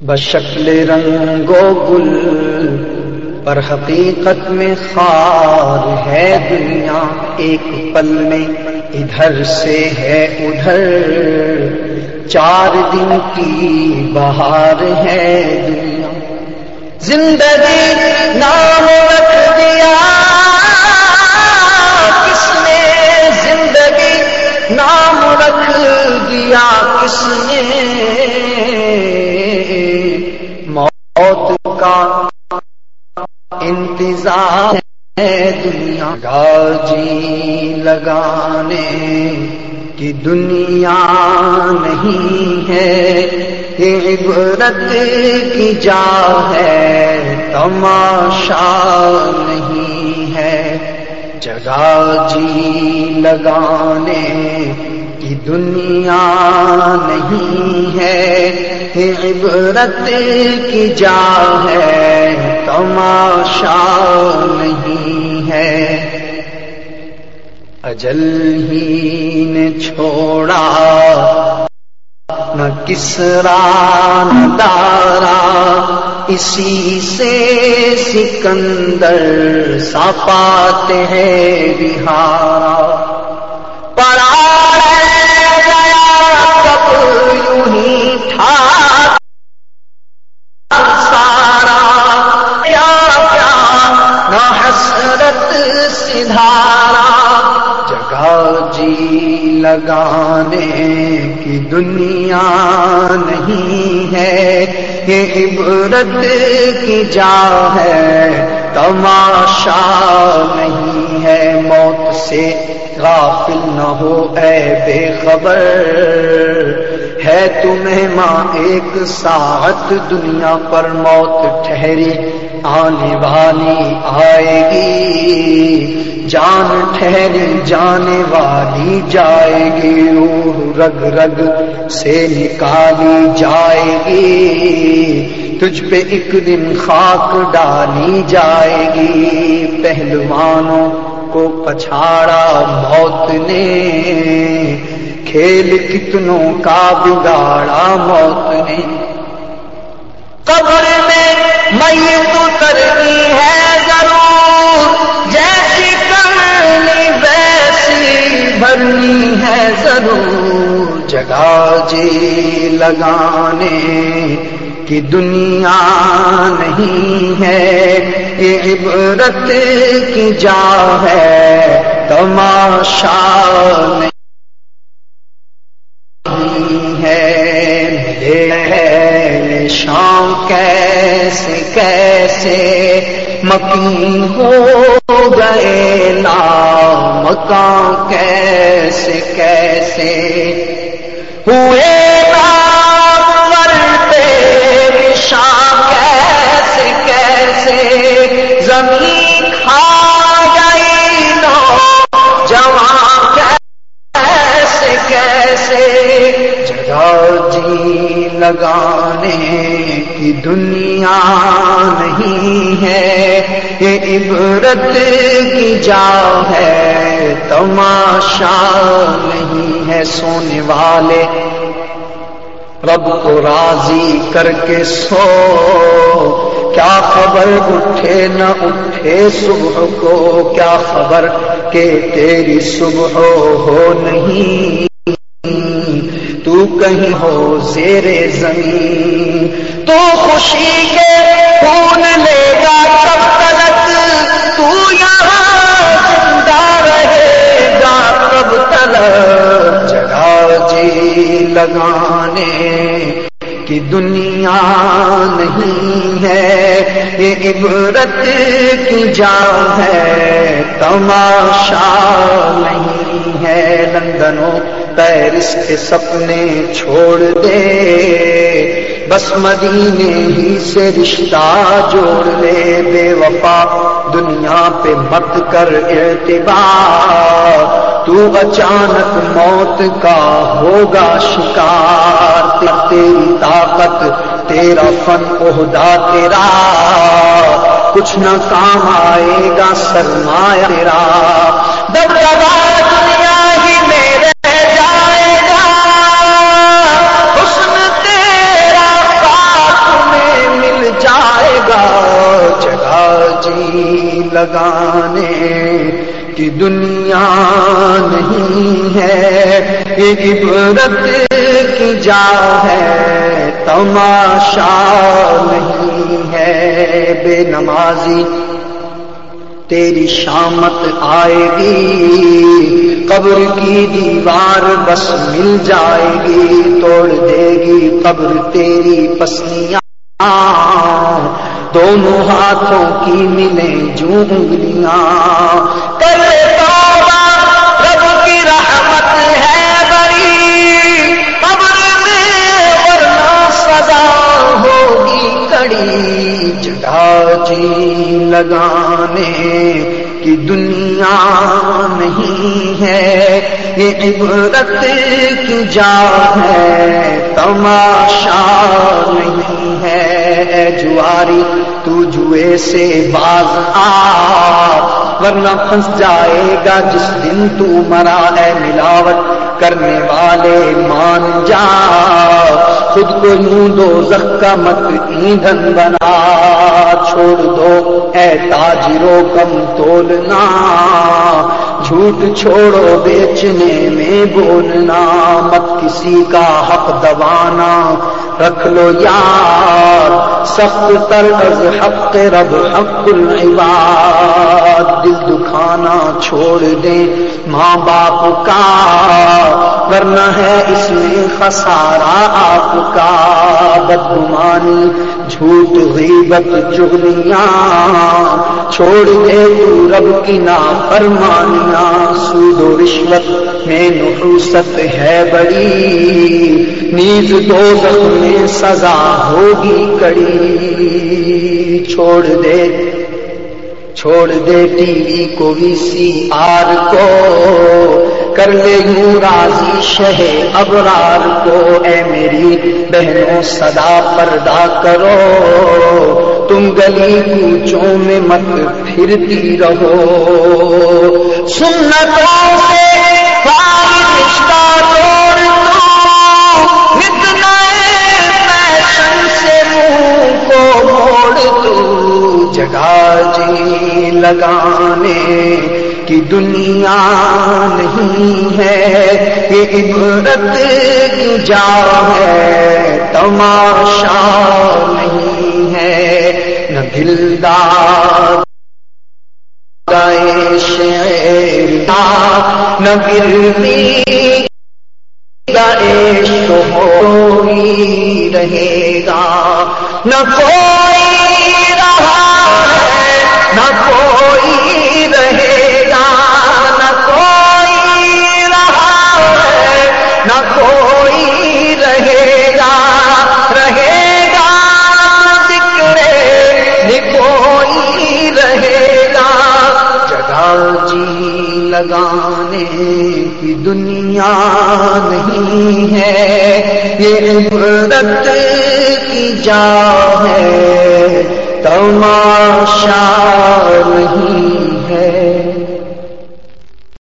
بشکل رنگ و گل پر حقیقت میں خار ہے دنیا ایک پل میں، ادھر سے ہے ادھر۔ چار دن کی بہار ہے دنیا۔ زندگی نام رکھ دیا۔ کس نے زندگی نام رکھ دیا؟ کس نے کا انتظار ہے دنیا کا جی لگانے کی دنیا نہیں ہے، یہ عبرت کی جا ہے، تماشا نہیں ہے۔ جگہ جی لگانے کی دنیا نہیں ہے عبرت کی جا ہے، تماشا نہیں ہے۔ اجل ہی نے چھوڑا، نہ کسرا، نہ دارا۔ اسی سے سکندر سا پاتے ہیں بہارا۔ پڑا جی لگانے کی دنیا نہیں ہے، یہ عبرت کی جا ہے، تماشا نہیں ہے، موت سے غافل نہ ہو، اے بے خبر۔ ہے تمہیں ماں ایک ساتھ دنیا پر موت ٹھہری، آنے والی آئے گی۔ جان ٹھہری، جانے والی جائے گی۔ روح رگ رگ سے نکالی جائے گی۔ تجھ پہ ایک دن خاک ڈالی جائے گی۔ پہلوانوں کو پچھاڑا موت نے۔ کھیل کتنوں کا بگاڑا موت نے۔ قبر میں تو کرنی ہے ضرور جیسی کرنی ویسی بھرنی ہے ضرور۔ جگہ جی لگانے کی دنیا نہیں ہے یہ عبرت کی جا ہے تماشا نہیں۔ شام کیسے کیسے مکین ہو گئے نا مکان کیسے کیسے ہوئے کی دنیا نہیں ہے، یہ عبرت کی جا ہے۔ تماشا نہیں ہے سونے والے۔ رب کو راضی کر کے سو۔ کیا خبر اٹھے نہ اٹھے صبح کو؟ کیا خبر کہ تیری صبح ہو نہیں؟ کہیں ہو زیر زمین تو خوشی کے خون لے گا کب تلک تو یہاں زندہ رہے گا کب تلک۔ جگہ جی لگانے کی دنیا نہیں ہے، یہ عبرت کی جا ہے، تماشا نہیں ہے لندنوں پیرس کے سپنے چھوڑ دے۔ بس مدینے ہی سے رشتہ جوڑ لے۔ بے وفا دنیا پہ مت کر اعتبار تو اچانک موت کا ہوگا شکار۔ تیری طاقت، تیرا فن عہدہ تیرا۔ کچھ نہ کام آئے گا، سرمایہ تیرا۔ دنیا نہیں ہے، یہ عبرت کی جا ہے، تماشا نہیں ہے۔ بے نمازی تیری شامت آئے گی، قبر کی دیوار بس مل جائے گی، توڑ دے گی قبر تیری پسلیاں دونوں ہاتھوں کی ملیں جو انگلیاں کرے رب کی رحمت ہے بڑی۔ قبر میں ورنہ سزا ہوگی کڑی۔ جگہ جی لگانے کی دنیا نہیں ہے۔ یہ عبرت کی جا ہے، تماشا جواری، تو جوئے سے باز آ۔ ورنہ پھنس جائے گا جس دن تو مرا ہے ملاوٹ کرنے والے مان جا۔ خود کو یوں دو زخ کا مت ایندھن بنا۔ چھوڑ دو، اے تاجروں کم تولنا جھوٹ چھوڑو، بیچنے میں بولنا مت کسی کا حق دبانا۔ رکھ لو یار، سخت تر از حق رب، حق العباد۔ دل دکھانا چھوڑ دیں ماں باپ کا، ورنہ ہے اس میں خسارا آپ کا۔ بدگمانی، جھوٹ، غیبت چغلیاں چھوڑ دے تو رب کی نا فرمانیاں سود و رشوت میں نحوست ہے بڑی، نیز دو میں سزا ہوگی کڑی۔ چھوڑ دے چھوڑ دے ٹی وی کو، وی سی آر کو۔ کر لے یوں راضی شہ ابرار کو۔ اے میری بہنوں، صدا پردہ کرو۔ تم گلی کوچوں میں مت پھرتی رہو۔ سنتوں سے جگہ جی لگانے کی دنیا نہیں ہے، یہ عبرت کی جا ہے، تماشا نہیں ہے، نہ دلدار شیر نہ گرمی عشق ہوئی رہے گا، نہ کوئی لگانے کی دنیا نہیں ہے یہ عبرت کی جا ہے تماشا نہیں ہے۔